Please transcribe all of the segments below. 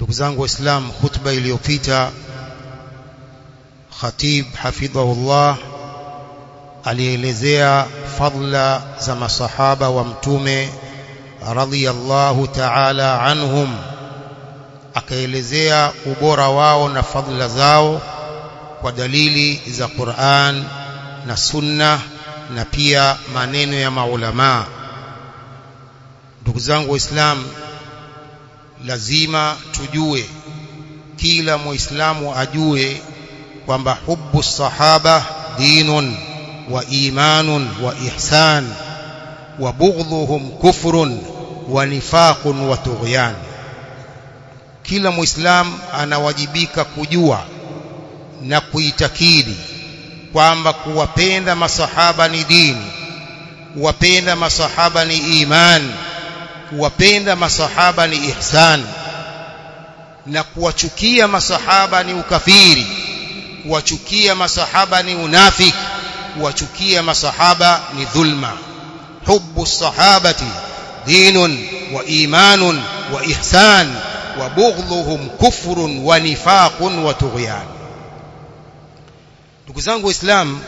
Ndugu zangu waislamu khutba iliyopita khatib hafidhahullah alielezea fadla za masahaba wa mtume radhiyallahu ta'ala anhum akaelezea ubora wao na fadla zao kwa dalili za Qur'an na Sunna na pia maneno ya maulama. Ndugu zangu waislamu lazima tujue kila muislamu ajue kwamba hubbu sahaba dinun wa imanun wa ihsan wa bughdhuhum kufrun wa nifaqun wa tughyan. Kila muislam anawajibika kujua na kuitakidi kwamba kuwapenda masahaba ni dini kuwapenda masahaba ni imani kuwapenda masahaba ni ihsan na kuwachukia masahaba ni ukafiri kuwachukia masahaba ni unafik kuwachukia masahaba ni dhulma. Hubbu sahabati dinun wa imanun wa ihsan wa bughdhuhum kufrun wa nifaqun wa tughyan. Ndugu zangu waislamu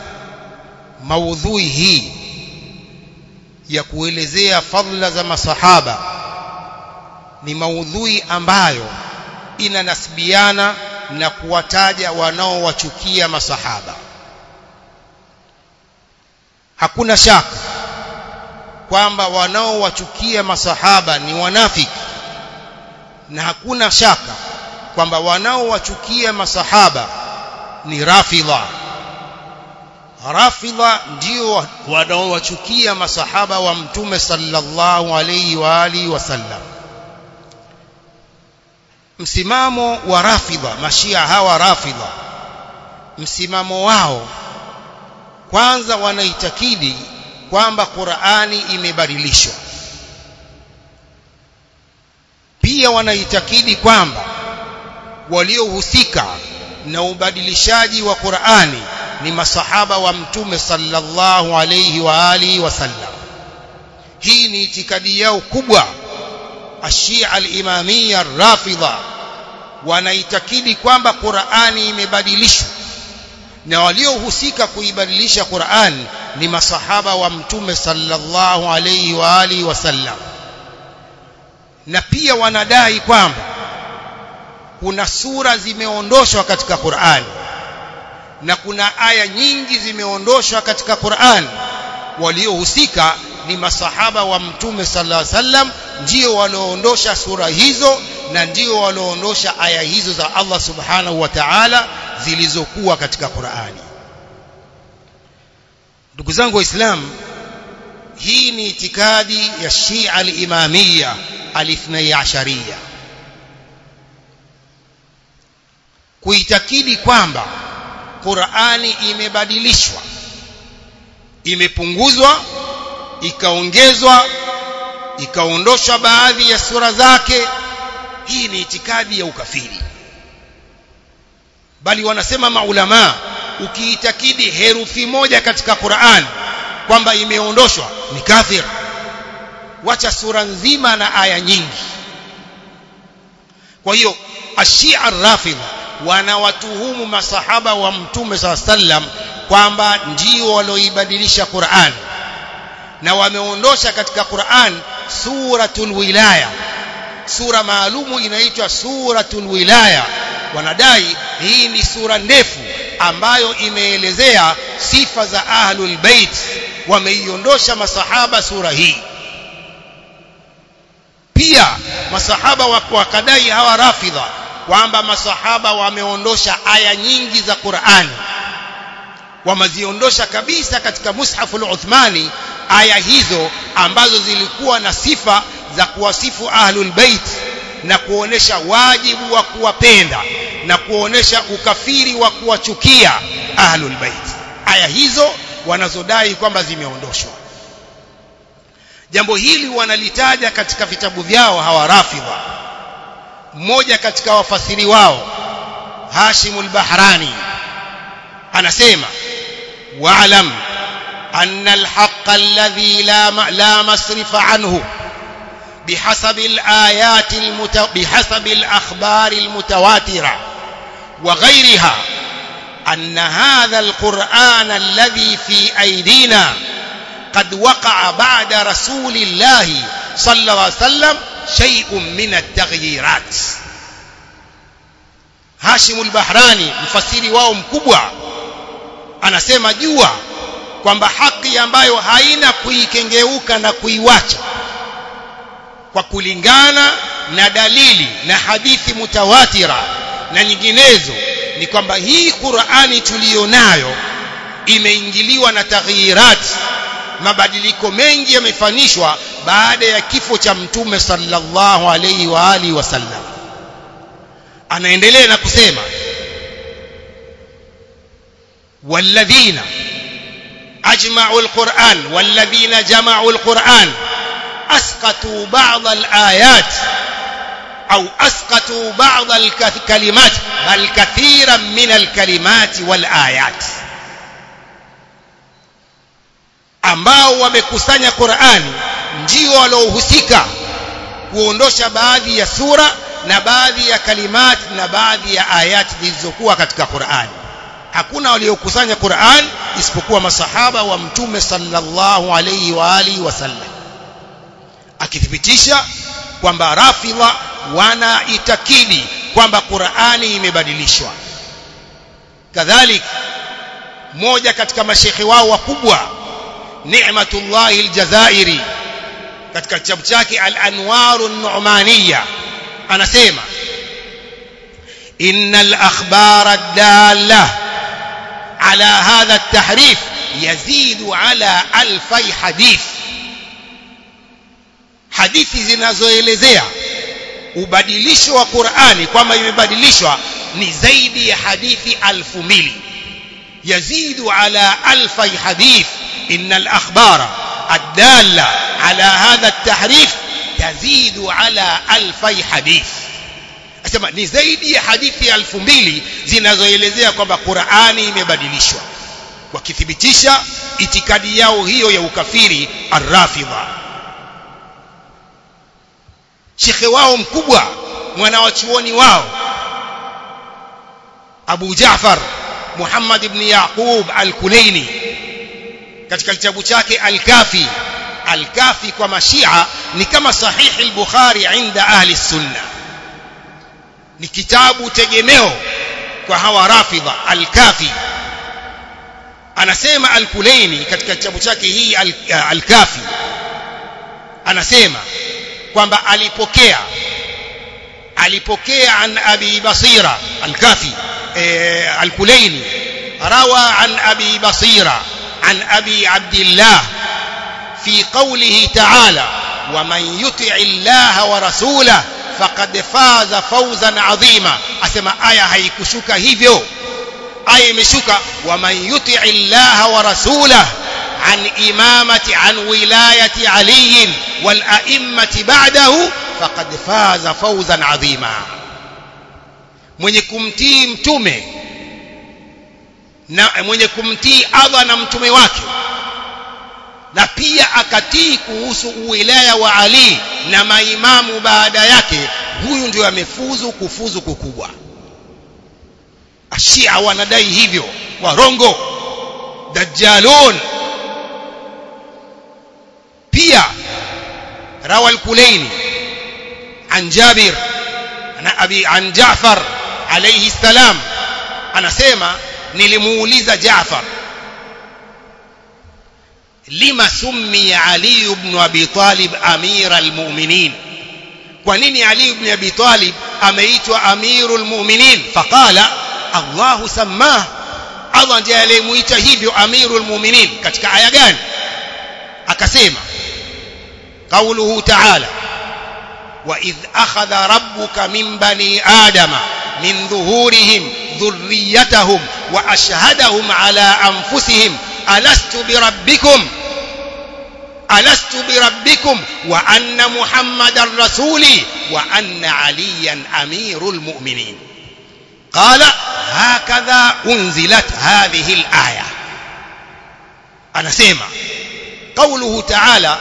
maudhui hii ya kuelezea fadhila za masahaba ni maudhui ambayo inanasibiana na kuwataja wanaowachukia masahaba. Hakuna shaka kwamba wanaowachukia masahaba ni wanafiki na hakuna shaka kwamba wanaowachukia masahaba ni rafidha rafidha ndio wanaowachukia masahaba wa mtume sallallahu alayhi wa alihi wasallam msimamo wa rafidha mashia hawa rafidha msimamo wao kwanza wanaitakidi kwamba Qur'ani imebadilishwa. Pia wanaitakidi kwamba waliohusika na ubadilishaji wa Qur'ani ni masahaba wa mtume sallallahu alayhi wa alihi wasallam hii ni itikadi yao kubwa. Ashia al-imamiyya rafidha wanaitakidi kwamba Qur'ani imebadilishwa. Na waliohusika kuibadilisha Qur'an ni masahaba wa mtume sallallahu alayhi wa alihi wasallam na pia wanadai kwamba kuna sura zimeondoshwa katika Qur'ani na kuna aya nyingi zimeondoshwa katika Qur'an. Waliohusika ni masahaba wa mtume sallallahu alaihi wasallam ndio walioondosha sura hizo na ndio walioondosha aya hizo za Allah subhanahu wa ta'ala zilizokuwa katika Qur'ani. Ndugu zangu waislamu hii ni itikadi ya Shia al-Imamia al-Ithnai kuitakidi kwamba Qur'ani imebadilishwa imepunguzwa ikaongezwa ikaondoshwa baadhi ya sura zake. Hii ni itikadi ya ukafiri. Bali wanasema maulama ukiitakidi herufi moja katika Qur'an kwamba imeondoshwa ni kafir. Wacha sura nzima na aya nyingi. Kwa hiyo ashia rafidha wanawatuhumu masahaba wa mtume saa sallam kwamba ndio walioibadilisha Qur'an. Na wameondosha katika Qur'an suratul wilaya. Sura maalumu inaitwa suratul wilaya. Wanadai hii ni sura ndefu ambayo imeelezea sifa za ahlul bait. Wameiondosha masahaba sura hii. Pia masahaba wakadai hawa rafidha kwamba masahaba wameondosha aya nyingi za Qur'ani wameziondosha kabisa katika mushafu al-Uthmani aya hizo ambazo zilikuwa na sifa za kuwasifu ahlul bait na kuonesha wajibu wa kuwapenda na kuonesha ukafiri wa kuwachukia ahlul bait. Aya hizo wanazodai kwamba zimeondoshwa. Jambo hili wanalitaja katika vitabu vyao hawa rafidha mmoja katika wafasiri wao Hashim al-Bahrani. Anasema wa'lam anna al-haqq alladhi la la masrifa anhu بحسب الآيات المت... بحسب الأخبار المتواترة وغيرها أن هذا القرآن الذي في أيدينا قد وقع بعد رسول الله صلى الله عليه وسلم shay'un min at-taghyirat Hashim al-Bahrani mfasiri wao mkubwa anasema jua kwamba haki ambayo haina kuikengeuka na kuiwacha kwa kulingana na dalili na hadithi mutawatira na nyinginezo ni kwamba hii Qur'ani tuliyonayo imeingiliwa na taghyirati mabadiliko mengi yamefanishwa baada ya kifo cha mtume sallallahu alaihi wa alihi wasallam anaendelea na kusema walladhina ajma'u alquran walladhina jama'u alquran asqatu ba'd alayat au asqatu ba'd alkalimat bal kathiran min alkalimat walayat ambao wamekusanya Qur'ani ndio waliohusika kuondosha baadhi ya sura na baadhi ya kalimat na baadhi ya ayat zilizokuwa katika Qur'ani. Hakuna waliokusanya Qur'an isipokuwa masahaba wa mtume sallallahu alayhi wa alihi wasallam akithibitisha kwamba rafidha wanaitakidi kwamba Qur'ani imebadilishwa. Kadhalik moja katika mashekhi wao wakubwa نعمة الله الجزائري كتك الشبشاك الأنوار النعمانية. أنا سيما. إن الأخبار الدالة على هذا التحريف يزيد على ألفي حديث. حديث زنا زويلزيا وبدلش وقرآن كما يبدلش نزيد حديث ألف ميلي. يزيد على ألفي حديث. إن الأخبار الدالة على هذا التحريف تزيد على ألفي حديث asema ni zaidi ya hadithi elfu mbili zinazoelezea kwamba Qur'ani imebadilishwa wakithibitisha itikadi yao hiyo ya ukafiri arrafidha shekhe wao mkubwa mwanawachuoni wao Abu Jaafar Muhammad ibn Yaqub al-Kulaini katika kitabu chake Al-Kafi. Al-Kafi kwa mashia ni kama sahihi al-Bukhari inda ahli sunna. Ni kitabu tegemeo kwa hawa rafidha Al-Kafi. Anasema Al-Kulaini katika kitabu chake hii Al-Kafi. Anasema kwamba alipokea alipokea an Abi Basira Al-Kafi Al-Kulaini rawa an Abi Basira عن أبي عبد الله في قوله تعالى ومن يطع الله ورسوله فقد فاز فوزا عظيما أسمى آية هي كشوكا هيفيو آية مشوكا ومن يطع الله ورسوله عن إمامة عن ولاية علي والأئمة بعده فقد فاز فوزا عظيما من يكمتي تومي na mwenye kumtii Allah na mtume wake. Na pia akatii kuhusu uwilaya wa Ali na maimamu baada yake. Huyu ndio amefuzu kufuzu kukubwa. Ashia wanadai hivyo. Warongo. Dajjalun. Pia rawa al-Kulaini an Jabir an Abi an Jaafar alayhi salam. Anasema nilimuuliza Jaafar lima summi Ali ibn Abi Talib amira almu'minin kwa nini Ali ibn Abi Talib ameitwa amirul mu'minin faqala Allah sammah Allah ndiye aliyemuita hivyo amirul mu'minin katika aya gani akasema قوله تعالى وإذ أخذ ربك من بني آدم من ظهورهم ذريتهم وأشهدهم على أنفسهم ألست بربكم؟ ألست بربكم؟ وأن محمد رسولي وأن عليا أمير المؤمنين. قال هكذا أنزلت هذه الآية. أنا سيما. قوله تعالى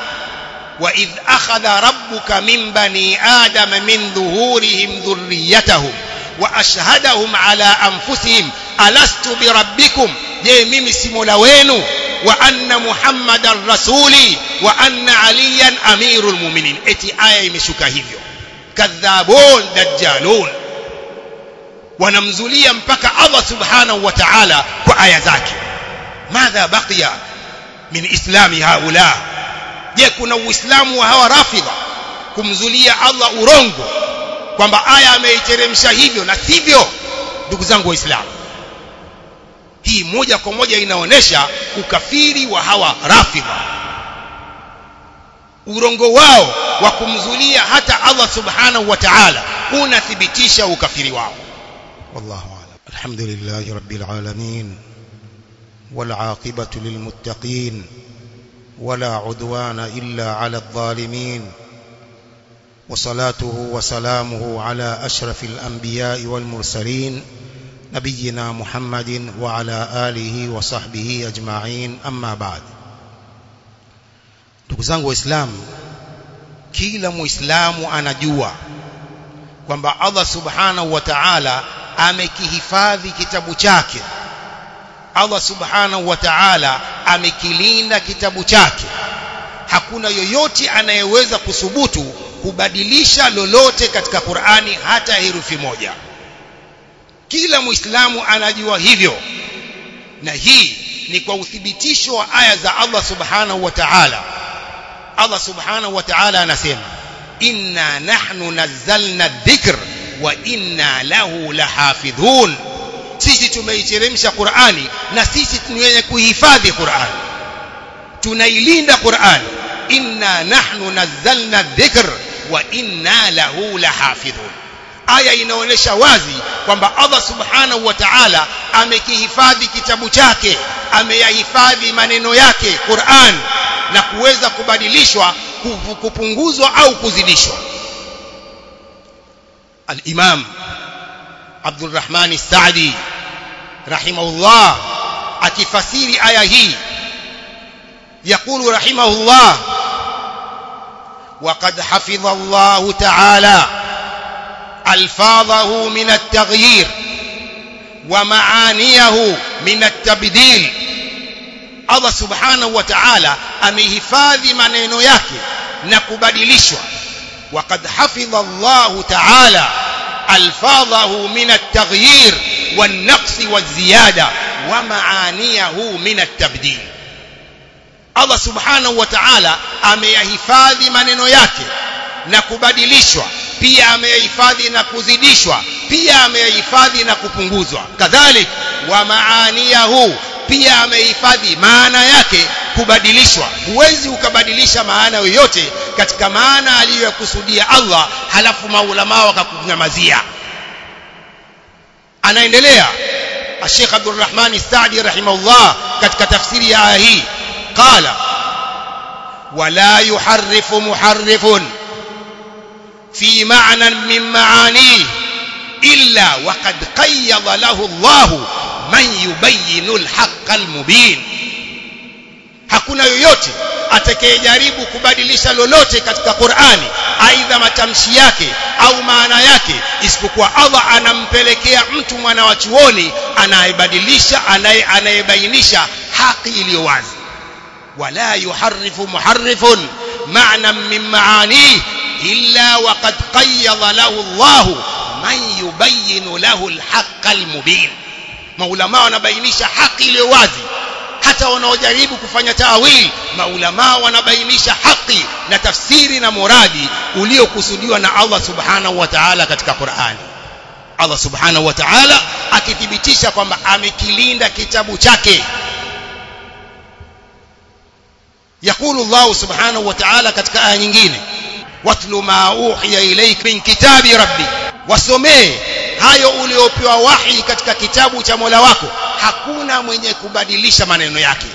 وإذ أخذ ربك من بني آدم من ظهورهم ذريتهم وأشهدهم على أنفسهم alastu birabbikum je mimi si mola wenu? Wa anna muhammadan rasuli wa anna aliyan amirul mu'minin. Eti aya imeshuka hivyo. Kadhabun dajjalun. Wanamzulia mpaka Allah subhanahu wa ta'ala kwa aya zake. Madha baqiya min islami haula? Je kuna uislamu wa hawa rafidha? Kumzulia Allah urongo? Kwamba aya ameiteremsha hivyo na sivyo? Ndugu zangu waislamu hii moja kwa moja inaonesha ukafiri wa hawa rafidha urongo wao wa kumzulia hata Allah subhanahu wa ta'ala unathibitisha ukafiri wao wallahu a'lam alhamdulillahi rabbil alamin والعاقبة للمتقين ولا عدوان إلا على الظالمين وصلاته وسلامه على أشرف الأنبياء والمرسلين نبينا محمد وعلى آله وصحبه أجمعين أما بعد ndugu zangu waislamu kila muislamu anajua kwamba Allah subhanahu wa ta'ala amekihifadhi kitabu chake Allah subhanahu wa ta'ala amekilinda kitabu chake hakuna yoyote anayeweza kusubutu kubadilisha lolote katika Qur'ani hata herufi moja kila muislamu anajua hivyo. Na hii ni kwa uthibitisho wa aya za Allah subhanahu wa ta'ala. Allah subhanahu wa ta'ala anasema inna nahnu nazzalna dhikr wa inna lahu lahafidhun. Sisi tumeiteremsha Qur'ani na sisi ni wenye kuhifadhi Qur'ani. Tunailinda Qur'ani. Inna nahnu nazzalna dhikr wa inna lahu lahafidhun aya inaonyesha wazi kwamba Allah subhanahu wa ta'ala amekihifadhi kitabu chake ameyahifadhi maneno yake Qur'an na kuweza kubadilishwa kupunguzwa au kuzidishwa al-Imam Abdul Rahman As-Sa'di rahimahullah akifasiri aya hii يقول رحمه الله وقد حفظ الله تعالى ألفاظه من التغيير ومعانيه من التبديل. الله سبحانه وتعالى أميه فاذي منين يكي نكبد وقد حفظ الله تعالى ألفاظه من التغيير والنقص والزيادة ومعانيه من التبديل. الله سبحانه وتعالى أميه فاذي منين يكي نكبد pia ameyahifadhi na kuzidishwa. Pia ameyahifadhi na kupunguzwa. Kadhalik wa maaniyahu. Pia amehifadhi maana yake kubadilishwa. Huwezi ukabadilisha maana yoyote katika maana aliyokusudia Allah halafu maulama wakakunyamazia. Anaendelea. Sheikh Abdul Rahman Saadi rahimahullah katika tafsiri ya aya hii. Qala wala yuharrifu muharrifun في معنى من معانيه إلا وقد قيض له الله من يبين الحق المبين hakuna yoyote atakayejaribu kubadilisha lolote katika Qur'ani aidha matamshi yake au maana yake isipokuwa Allah anampelekea mtu mwana wa chuoni anayebadilisha anayebainisha haki iliyo wazi wala yuharrifu muharrifun ma'nan min ma'anihi illa waqad qayyada lahu Allah man yubayyin lahu al-haqq al-mubin maulama wanabainisha haki iliyo wazi hata wanaojaribu kufanya taawil maulama wanabainisha haki na tafsiri na muradi uliokusudiwa na Allah subhanahu wa ta'ala katika Qur'ani Allah subhanahu wa ta'ala akithibitisha kwamba amekilinda kitabu chake يقول الله سبحانه وتعالى katika aya nyingine watlu ma uhiya ilayk min kitabi rabbi. Wasomee hayo uliopewa wahi katika kitabu cha Mola wako. Hakuna mwenye kubadilisha maneno yake.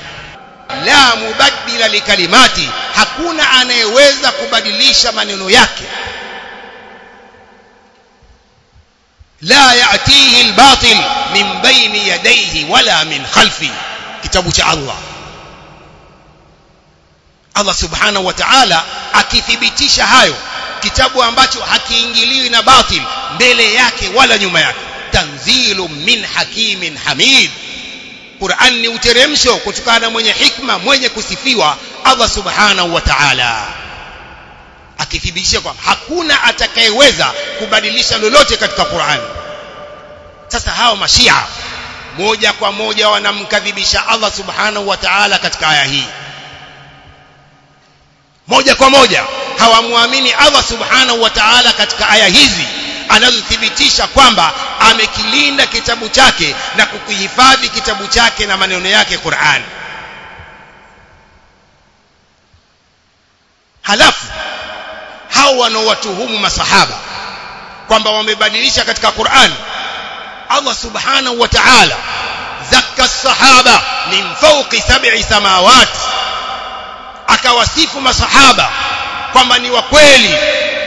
La mubaddila likalimati hakuna anayeweza kubadilisha maneno yake. La yatihi albatil min baini yadayhi wala min khalfi. Kitabu cha Allah. Allah subhanahu wa ta'ala akithibitisha hayo kitabu ambacho hakiingiliwi na batil mbele yake wala nyuma yake. Tanzilu min hakimin hamid. Qur'an ni uteremsho kutokana na mwenye hikma mwenye kusifiwa Allah subhanahu wa ta'ala. Akithibitisha kwamba hakuna atakayeweza kubadilisha lolote katika Qur'an. Sasa hao mashia moja kwa moja wanamkadhibisha Allah subhanahu wa ta'ala katika aya hii moja kwa moja hawamwamini Allah subhanahu wa ta'ala katika aya hizi anazothibitisha kwamba amekilinda kitabu chake na kukihifadhi kitabu chake na maneno yake Qur'an. Halafu hao wanaowatuhumu masahaba kwamba wamebadilisha katika Qur'an Allah subhanahu wa ta'ala zakka sahaba min fawqi sab'i samawati akawasifu masahaba kwamba ni wa kweli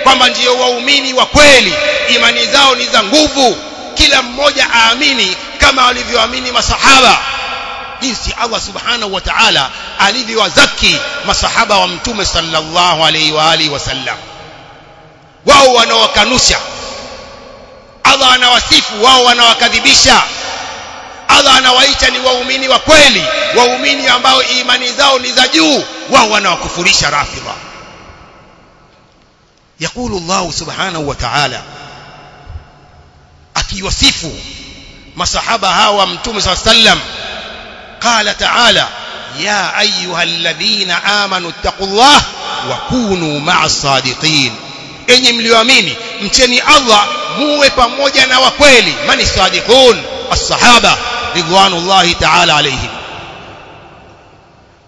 kwamba ndio waumini wa kweli. Imani zao ni za nguvu. Kila mmoja aamini kama walivyoamini masahaba. Jinsi Allah subhanahu wa ta'ala alivyowazaki masahaba wa mtume sallallahu alaihi wa alihi wasallam. Wao wanawakanusha Allah anawasifu wao wanawakadhibisha Allah anawaita ni waumini wa kweli waumini ambao imani zao ni za juu wao wanawakufurisha rafidha يقول الله سبحانه وتعالى akiwasifu masahaba hawa mtume صلى الله عليه وسلم قال تعالى يا ايها الذين امنوا اتقوا الله وكونوا مع الصادقين enyi mlioamini mcheni Allah muwe pamoja na wakweli mani sadiqun as-sahaba ridwanullahi ta'ala alayhim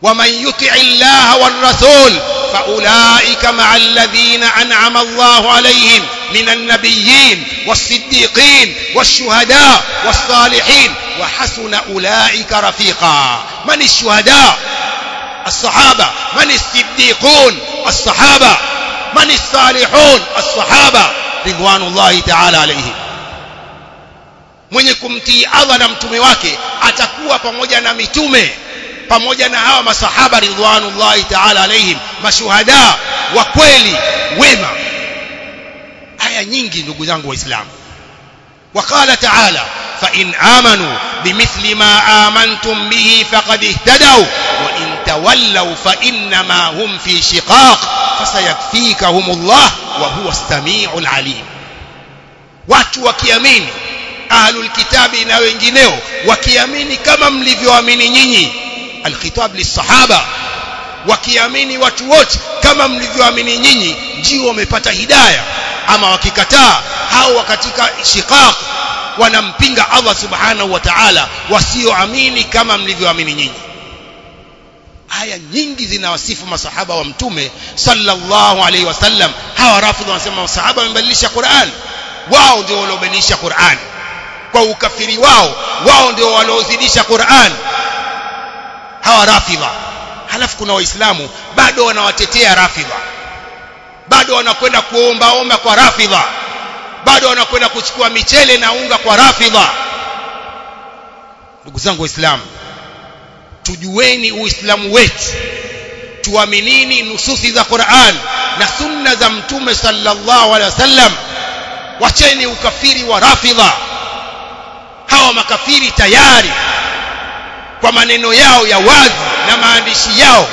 ومن يطع الله والرسول فأولئك مع الذين أنعم الله عليهم من النبيين والصديقين والشهداء والصالحين وحسن أولئك رفيقا. من الشهداء؟ الصحابة. من الصديقون؟ الصحابة. من الصالحون؟ الصحابة. رضوان الله تعالى عليهم. mwenye kumtii Allah na mtume wake atakuwa pamoja na mitume pamoja na hawa masahaba ridwanullahi ta'ala alaihim mashuhada wa kweli wema aya nyingi ndugu zangu waislamu وقال تعالى فإن آمنوا بمثل ما آمنتم به فقد اهتدوا وإن تولوا فإنما هم في شقاق فسيكفيكهم الله وهو السميع العليم watu wakiamini ahlul kitabi na wengineo wakiamini kama mlivyoamini nyinyi. Alkhitab lisahaba wakiamini watu wote kama mlivyoamini nyinyi ndio wamepata hidaya. Ama wakikataa hao katika shiqaq wanampinga Allah subhanahu wa ta'ala wasioamini kama mlivyoamini nyinyi. Aya nyingi zinawasifu masahaba wa mtume sallallahu alaihi wasallam hawa rafidhi wanasema masahaba wamebadilisha Qur'an. Wao ndio waliobadilisha Qur'an kwa ukafiri wao wao ndio waliozidisha Qur'an. Hawa rafidha. Halafu kuna waislamu bado wanawatetea rafidha. Bado wanakwenda kuomba omba kwa rafidha. Bado wanakwenda kuchukua michele na unga kwa rafidha. Ndugu zangu waislamu tujueni uislamu wetu. Tuaminini nususi za Qur'an na sunna za mtume sallallahu alaihi wasallam. Wacheni ukafiri wa rafidha hawa makafiri tayari kwa maneno yao ya wazi na maandishi yao.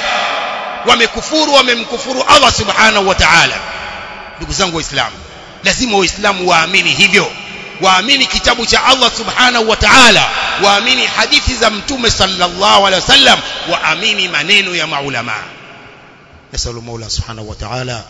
Wamekufuru wamemkufuru Allah subhanahu wa ta'ala. Ndugu zangu waislamu lazima waislamu waamini hivyo. Waamini kitabu cha Allah subhanahu wa ta'ala. Waamini hadithi za mtume sallallahu alaihi wasallam. Waamini maneno ya maulama. Nasallu maula subhanahu wa ta'ala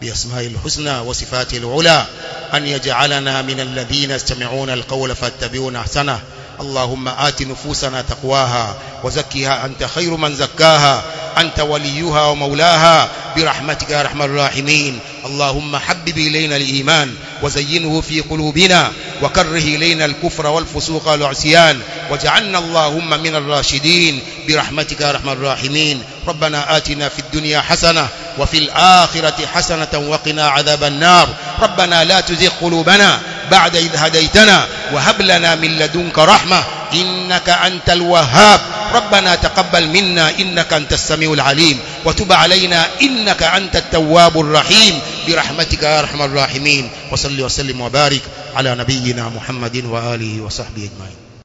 بأسمائه الحسنى وصفاته العلى أن يجعلنا من الذين يستمعون القول فاتبعون أحسنه. اللهم آت نفوسنا تقواها وزكها أنت خير من زكاها أنت وليها ومولاها. برحمتك يا أرحم الراحمين. اللهم حبب إلينا الإيمان وزينه في قلوبنا وكره إلينا الكفر والفسوق والعصيان. واجعلنا اللهم من الراشدين. برحمتك يا أرحم الراحمين. ربنا آتنا في الدنيا حسنة وفي الآخرة حسنة وقنا عذاب النار. ربنا لا تزغ قلوبنا بعد إذ هديتنا وهب لنا من لدنك رحمة إنك أنت الوهاب. ربنا تقبل منا إنك أنت السميع العليم وتب علينا إنك أنت التواب الرحيم. برحمتك يا أرحم الراحمين. وصل وسلم وبارك على نبينا محمد وآله وصحبه أجمعين.